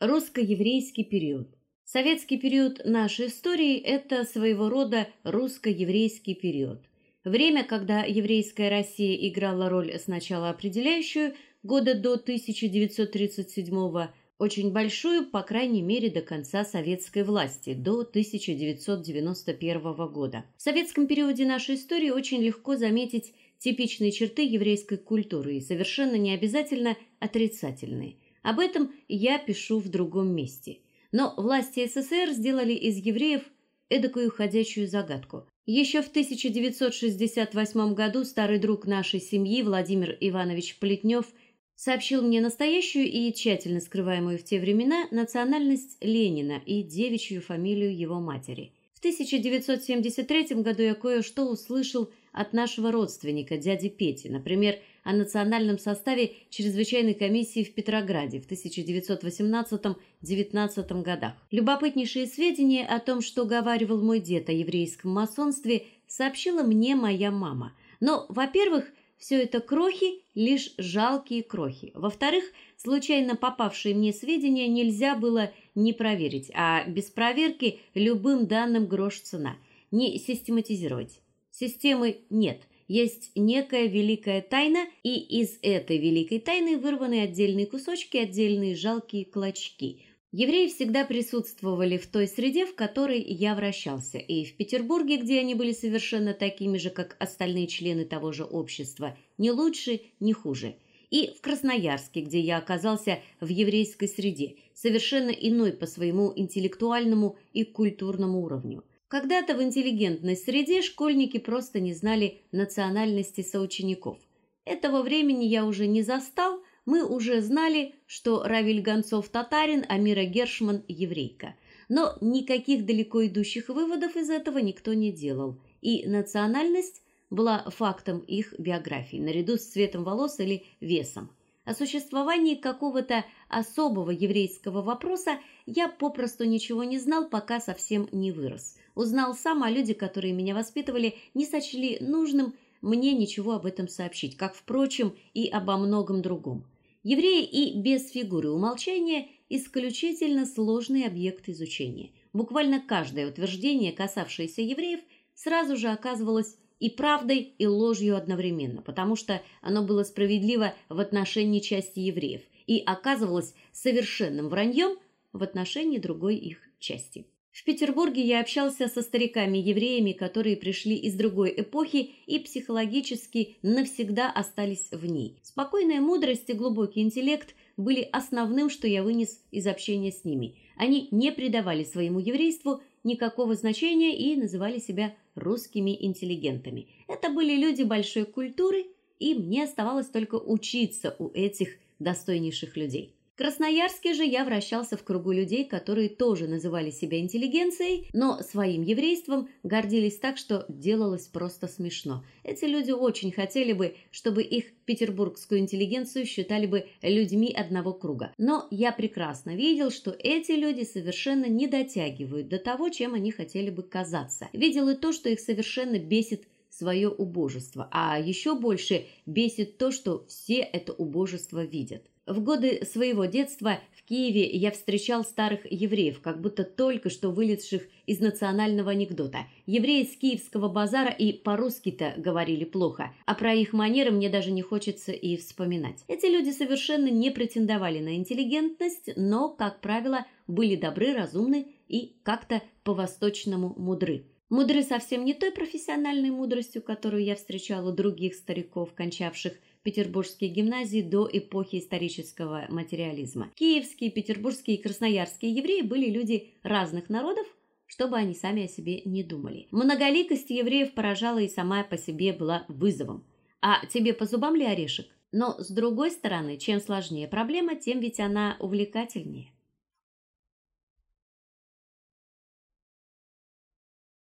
Русско-еврейский период. Советский период нашей истории это своего рода русско-еврейский период. Время, когда еврейская Россия играла роль сначала определяющую года до 1937 очень большую, по крайней мере, до конца советской власти, до 1991 года. В советском периоде нашей истории очень легко заметить типичные черты еврейской культуры и совершенно не обязательно отрицательные. Об этом я пишу в другом месте. Но власти СССР сделали из евреев эдакую ходячую загадку. Еще в 1968 году старый друг нашей семьи Владимир Иванович Плетнев сообщил мне настоящую и тщательно скрываемую в те времена национальность Ленина и девичью фамилию его матери. В 1973 году я кое-что услышал от нашего родственника дяди Пети, например, о национальном составе чрезвычайной комиссии в Петрограде в 1918-19 годах. Любопытнейшие сведения о том, что говаривал мой дед о еврейском масонстве, сообщила мне моя мама. Но, во-первых, все это крохи, лишь жалкие крохи. Во-вторых, случайно попавшие мне сведения нельзя было не проверить, а без проверки любым данным грош цена. Не систематизировать. Системы нет. Есть некая великая тайна, и из этой великой тайны вырваны отдельные кусочки, отдельные жалкие клочки. Евреи всегда присутствовали в той среде, в которой я вращался, и в Петербурге, где они были совершенно такими же, как остальные члены того же общества, не лучше, не хуже. И в Красноярске, где я оказался в еврейской среде, совершенно иной по своему интеллектуальному и культурному уровню. Когда-то в интеллигентной среде школьники просто не знали национальности соучеников. Этого времени я уже не застал, мы уже знали, что Равиль Гонцов татарин, а Мира Гершман еврейка. Но никаких далеко идущих выводов из этого никто не делал, и национальность была фактом их биографии, наряду с цветом волос или весом. О существовании какого-то особого еврейского вопроса я попросту ничего не знал, пока совсем не вырос. Узнал сам, а люди, которые меня воспитывали, не сочли нужным мне ничего об этом сообщить, как впрочем и обо многом другом. Евреи и без фигуры умолчания исключительно сложный объект изучения. Буквально каждое утверждение, касавшееся евреев, сразу же оказывалось и правдой, и ложью одновременно, потому что оно было справедливо в отношении части евреев и оказывалось совершенным враньем в отношении другой их части. В Петербурге я общался со стариками-евреями, которые пришли из другой эпохи и психологически навсегда остались в ней. Спокойная мудрость и глубокий интеллект были основным, что я вынес из общения с ними. Они не придавали своему еврейству никакого значения и называли себя русскими интеллигентами. Это были люди большой культуры, и мне оставалось только учиться у этих достойнейших людей. Красноярске же я вращался в кругу людей, которые тоже называли себя интеллигенцией, но своим еврейством гордились так, что делалось просто смешно. Эти люди очень хотели бы, чтобы их петербургскую интеллигенцию считали бы людьми одного круга. Но я прекрасно видел, что эти люди совершенно не дотягивают до того, чем они хотели бы казаться. Видел и то, что их совершенно бесит свое убожество, а еще больше бесит то, что все это убожество видят. В годы своего детства в Киеве я встречал старых евреев, как будто только что вылезших из национального анекдота. Евреи с Киевского базара и по-русски-то говорили плохо, а про их манеры мне даже не хочется и вспоминать. Эти люди совершенно не претендовали на интеллигентность, но, как правило, были добры, разумны и как-то по-восточному мудры. Мудры совсем не той профессиональной мудростью, которую я встречал у других стариков, кончавших петербургские гимназии до эпохи исторического материализма. Киевские, петербургские и красноярские евреи были люди разных народов, чтобы они сами о себе не думали. Многоликость евреев поражала и сама по себе была вызовом. А тебе по зубам ли орешек? Но с другой стороны, чем сложнее проблема, тем ведь она увлекательнее.